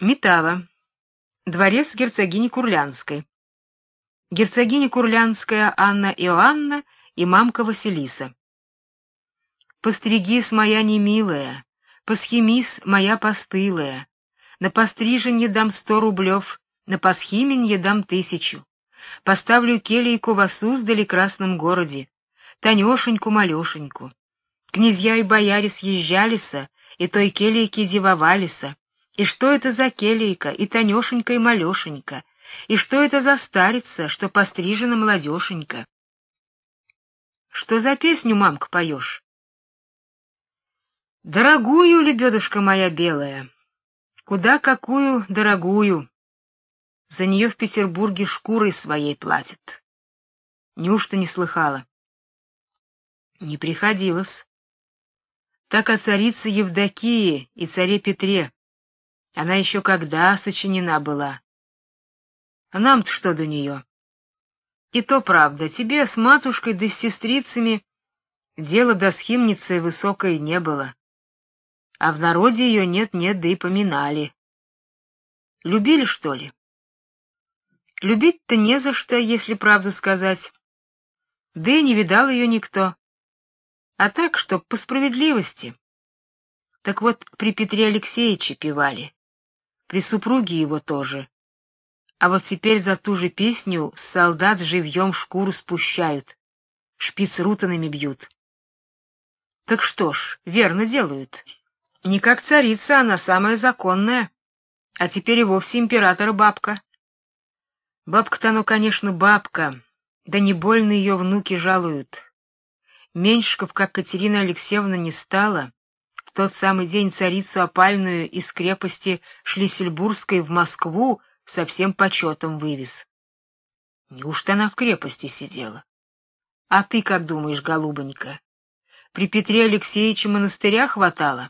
Метава. Дворец герцогини Курлянской. Герцогиня Курлянская Анна Иоанна и мамка Василиса. Постригись, моя немилая, посхимис, моя постылая. На постриженье дам сто рублев, на посхименье дам тысячу. Поставлю келейку в Суздале красном городе, Танешеньку-малешеньку. Князья и бояре съезжалися, и той келейки дивовалися. И что это за келейка, и Танешенька, и малешенька? И что это за старица, что пострижена молодеженька? Что за песню, мамка, поешь? Дорогую, лебедушка моя белая, куда какую дорогую. За нее в Петербурге шкурой своей платят. Неужто не слыхала? Не приходилось. Так о царице Евдокии и царе Петре. Она еще когда сочинена была. А нам-то что до нее? И то правда, тебе с матушкой да с сестрицами дела до схимницы высокой не было. А в народе ее нет-нет, да и поминали. Любили, что ли? Любить-то не за что, если правду сказать. Да и не видал ее никто. А так, чтоб по справедливости. Так вот, при Петре Алексеевиче певали при супруге его тоже. А вот теперь за ту же песню солдат живьем шкуру спущают, шпиц рутанами бьют. Так что ж, верно делают. Не как царица, она самая законная, а теперь и вовсе императора бабка. Бабка-то ну, конечно, бабка, да не больно ее внуки жалуют. Меньшиков, как Катерина Алексеевна, не стала, тот самый день царицу опальную из крепости Шлиссельбургской в Москву со всем почетом вывез. Неужто она в крепости сидела? А ты как думаешь, голубонька? При Петре Алексеевиче монастыря хватало,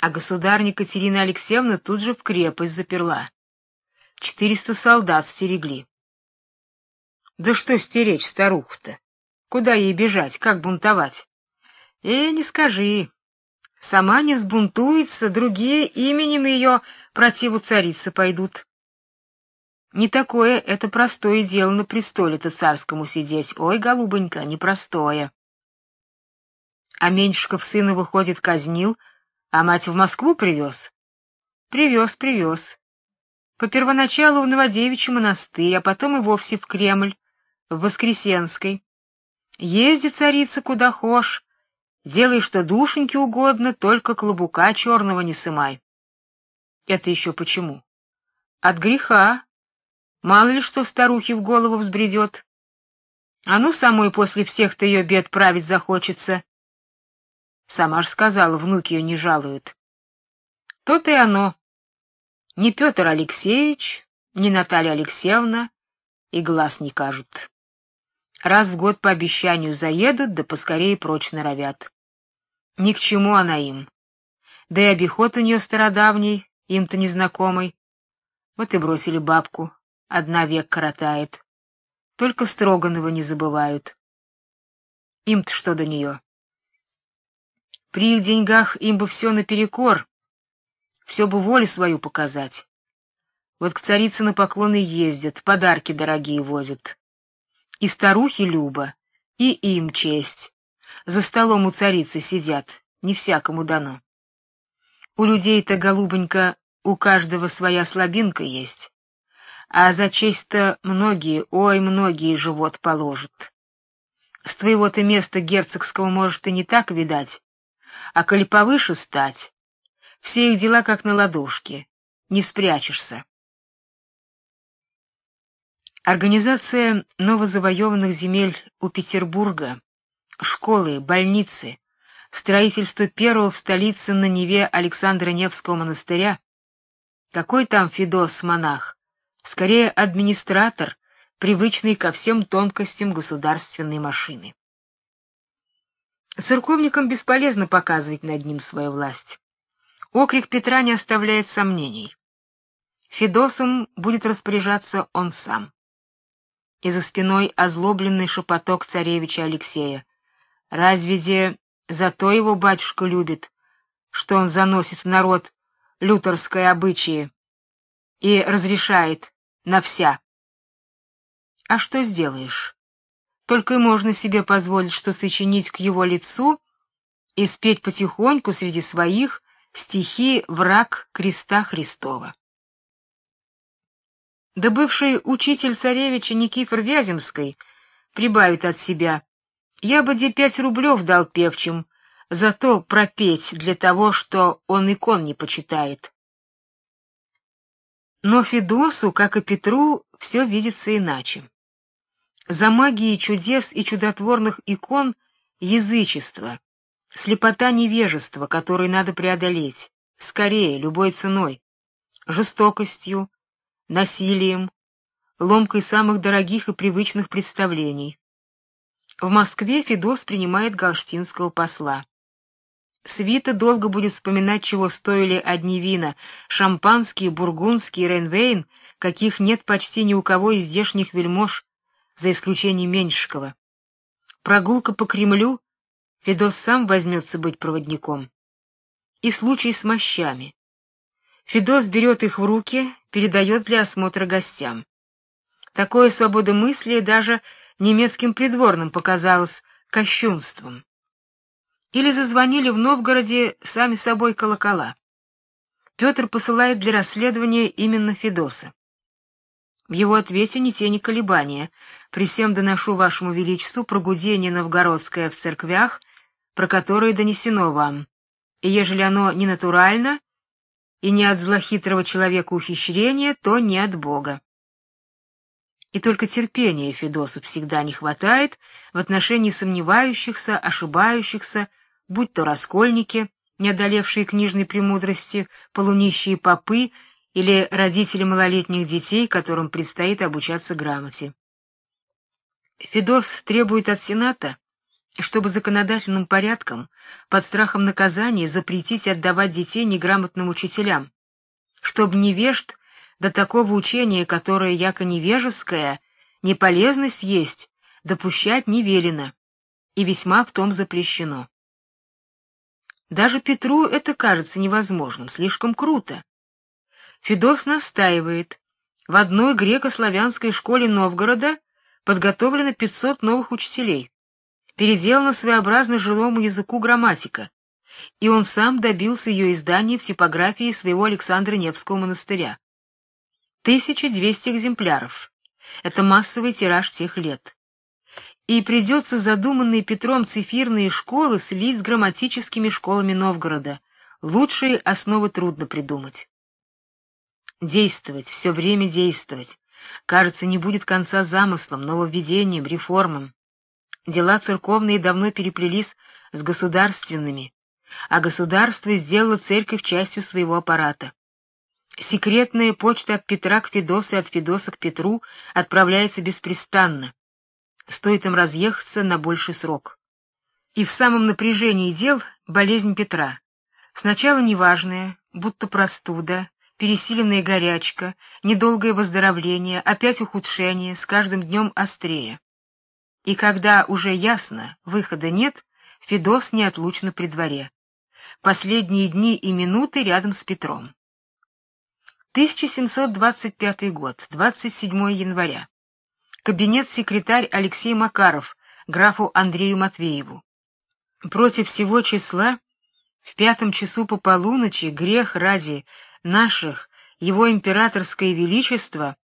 а государня Катерина Алексеевна тут же в крепость заперла. Четыреста солдат стерегли. Да что стеречь старуху-то? Куда ей бежать, как бунтовать? Э, не скажи. Сама не взбунтуется, другие именем ее противу царицы пойдут. Не такое это простое дело на престоле-то царскому сидеть. Ой, голубонька, непростое. А Меньшиков сына выходит казнил, а мать в Москву привез. Привез, привез. По первоначалу в Новодевичий монастырь, а потом и вовсе в Кремль, в Воскресенской. Езди царица куда хошь, Делай, что душеньке угодно, только клобука черного не сымай. Это еще почему? От греха. Мало ли что старухе в голову взбредет. А ну самой после всех-то ее бед править захочется. Сама ж сказала, внуки ее не жалуют. То-то и оно. Ни Петр Алексеевич, ни Наталья Алексеевна и глаз не кажут. Раз в год по обещанию заедут, да поскорее прочь норовят. Ни к чему она им. Да и обиход у нее стародавний, им-то незнакомый. Вот и бросили бабку, одна век коротает. Только Строганова не забывают. Им-то что до нее? При их деньгах им бы все наперекор, все бы волю свою показать. Вот к царице на поклоны ездят, подарки дорогие возят. И старухи Люба, и им честь. За столом у царицы сидят, не всякому дано. У людей-то, голубонька, у каждого своя слабинка есть. А за честь-то многие, ой, многие живот положат. С твоего-то места герцогского может и не так видать, а коли повыше стать, все их дела как на ладошке, не спрячешься. Организация новозавоеванных земель у Петербурга школы, больницы, строительство первого в столице на Неве Александра Невского монастыря. Какой там Федос-монах? Скорее администратор, привычный ко всем тонкостям государственной машины. Церковникам бесполезно показывать над ним свою власть. Окрик Петра не оставляет сомнений. Федосом будет распоряжаться он сам. И за спиной озлобленный шепоток царевича Алексея. Разве де зато его батюшка любит, что он заносит в народ лютерское обычаи, и разрешает на вся. А что сделаешь? Только и можно себе позволить, что сочинить к его лицу и спеть потихоньку среди своих стихи «Враг креста Христова». Да бывший учитель царевича Никифор Вяземской прибавит от себя: "Я бы де пять рублев дал певчим, зато пропеть для того, что он икон не почитает". Но Федосу, как и Петру, все видится иначе. За магией чудес и чудотворных икон язычество, слепота невежества, который надо преодолеть, скорее, любой ценой, жестокостью, насилием, ломкой самых дорогих и привычных представлений. В Москве Федос принимает галштинского посла. Свита долго будет вспоминать, чего стоили одни вина: шампанские, бургундские, рейнвейн, каких нет почти ни у кого из здешних вельмож, за исключением Меньшикова. Прогулка по Кремлю Федос сам возьмется быть проводником. И случай с мощами. Федос берет их в руки, передает для осмотра гостям. Такое свободомыслие даже немецким придворным показалось кощунством. Или зазвонили в Новгороде сами собой колокола. Петр посылает для расследования именно Федоса. В его ответе ни тени колебания. При всем доношу вашему величеству прогудение новгородское в церквях, про которое донесено вам. И ежели оно не натурально, и не от злохитрого человека ухищрения, то не от Бога. И только терпения Федосу всегда не хватает в отношении сомневающихся, ошибающихся, будь то раскольники, не одолевшие книжной премудрости, полунищие попы или родители малолетних детей, которым предстоит обучаться грамоте. Федос требует от Сената чтобы законодательным порядком, под страхом наказания, запретить отдавать детей неграмотным учителям, чтобы невежд до такого учения, которое яко невежеское, неполезность есть, допущать не велено, и весьма в том запрещено. Даже Петру это кажется невозможным, слишком круто. Федос настаивает. В одной греко-славянской школе Новгорода подготовлено 500 новых учителей переделана своеобразно жилому языку грамматика, и он сам добился ее издания в типографии своего Александра Невского монастыря. 1200 экземпляров. Это массовый тираж тех лет. И придется задуманные Петром цифирные школы слить с грамматическими школами Новгорода. Лучшие основы трудно придумать. Действовать, все время действовать. Кажется, не будет конца замыслам, нововведениям, реформам. Дела церковные давно переплелись с государственными, а государство сделало церковь частью своего аппарата. Секретная почта от Петра к Федосу и от Федоса к Петру отправляется беспрестанно. Стоит им разъехаться на больший срок. И в самом напряжении дел болезнь Петра. Сначала неважная, будто простуда, пересиленная горячка, недолгое выздоровление, опять ухудшение, с каждым днем острее. И когда уже ясно, выхода нет, Федос неотлучно при дворе. Последние дни и минуты рядом с Петром. 1725 год, 27 января. Кабинет-секретарь Алексей Макаров графу Андрею Матвееву. Против всего числа в пятом часу по полуночи грех ради наших его императорское величество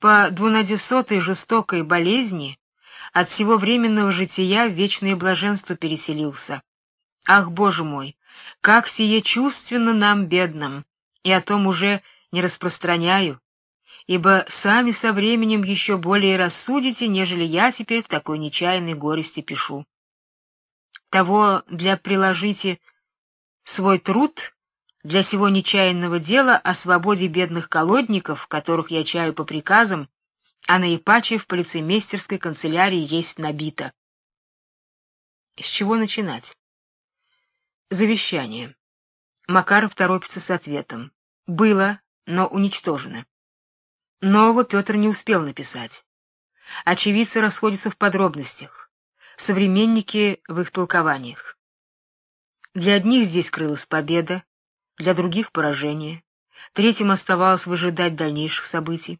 по двунадесятой жестокой болезни от всего временного жития в вечное блаженство переселился. Ах, Боже мой, как сие чувственно нам бедным, и о том уже не распространяю, ибо сами со временем еще более рассудите, нежели я теперь в такой нечаянной горести пишу. Того для приложите свой труд для сего нечаянного дела о свободе бедных колодников, которых я чаю по приказам, а наипаче в полицеймейстерской канцелярии есть набито. С чего начинать? Завещание. Макаров торопится с ответом. Было, но уничтожено. Нового Петр не успел написать. Очевидцы расходятся в подробностях, современники в их толкованиях. Для одних здесь крылась победа, для других поражение. третьим оставалось выжидать дальнейших событий.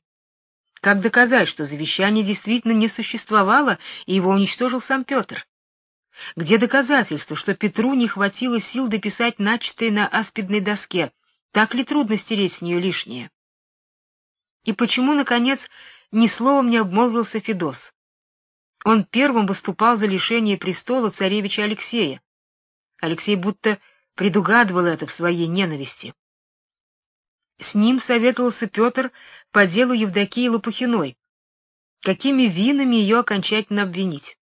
Как доказать, что завещание действительно не существовало и его уничтожил сам Петр? Где доказательства, что Петру не хватило сил дописать начатое на аспидной доске? Так ли трудно стереть с нее лишнее? И почему наконец ни словом не обмолвился Федос? Он первым выступал за лишение престола царевича Алексея. Алексей будто предугадывал это в своей ненависти. С ним советовался Петр по делу Евдокии Лопухиной. Какими винами ее окончательно обвинить?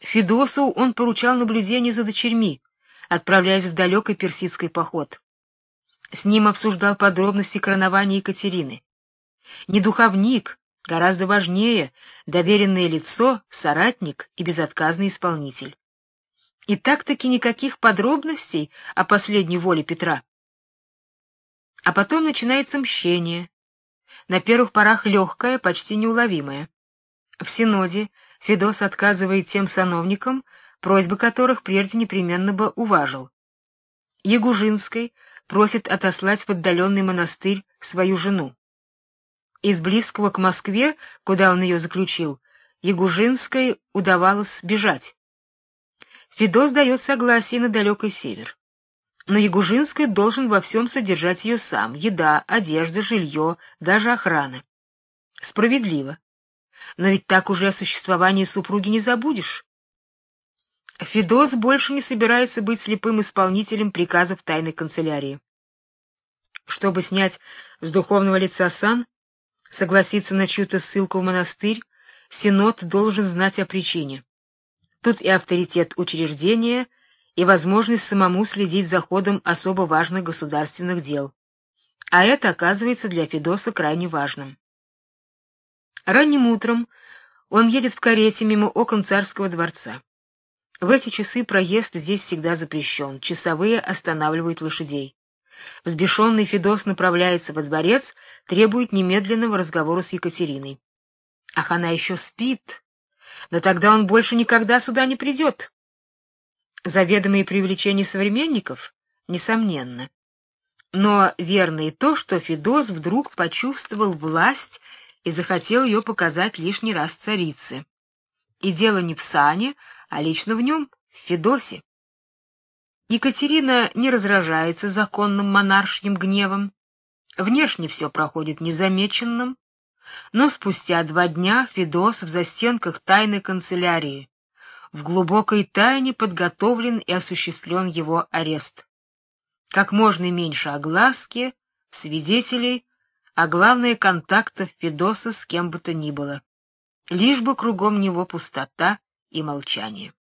Федосу он поручал наблюдение за дочерьми, отправляясь в далекий персидский поход. С ним обсуждал подробности коронования Екатерины. Не духовник, гораздо важнее доверенное лицо, соратник и безотказный исполнитель. И так-таки никаких подробностей о последней воле Петра. А потом начинается мщение. На первых порах легкое, почти неуловимое. В синоде Федос отказывает тем сановникам, просьбы которых прежде непременно бы уважил. Ягужинской просит отослать в отдаленный монастырь свою жену. Из близкого к Москве, куда он ее заключил, Ягужинской удавалось бежать. Федос дает согласие на далекий север. Но Ягужинский должен во всем содержать ее сам: еда, одежда, жилье, даже охрана. Справедливо. Но ведь так уже о существовании супруги не забудешь. Федос больше не собирается быть слепым исполнителем приказов тайной канцелярии. Чтобы снять с духовного лица сан, согласиться на чью-то ссылку в монастырь, синод должен знать о причине. Тут и авторитет учреждения, и возможность самому следить за ходом особо важных государственных дел. А это оказывается для Федоса крайне важным. Ранним утром он едет в карете мимо окон царского дворца. В эти часы проезд здесь всегда запрещен, часовые останавливают лошадей. Взбешенный Федос направляется во дворец, требует немедленного разговора с Екатериной. Ах, она еще спит. Но тогда он больше никогда сюда не придет. Заведомые привлечения современников, несомненно. Но верно и то, что Федос вдруг почувствовал власть и захотел ее показать лишний раз царице. И дело не в сане, а лично в нем, в Федосе. Екатерина не разражается законным монаршьим гневом. Внешне все проходит незамеченным, но спустя два дня Федос в застенках тайной канцелярии в глубокой тайне подготовлен и осуществлен его арест. Как можно меньше огласки, свидетелей, а главное контактов Федоса с кем бы то ни было. Лишь бы кругом него пустота и молчание.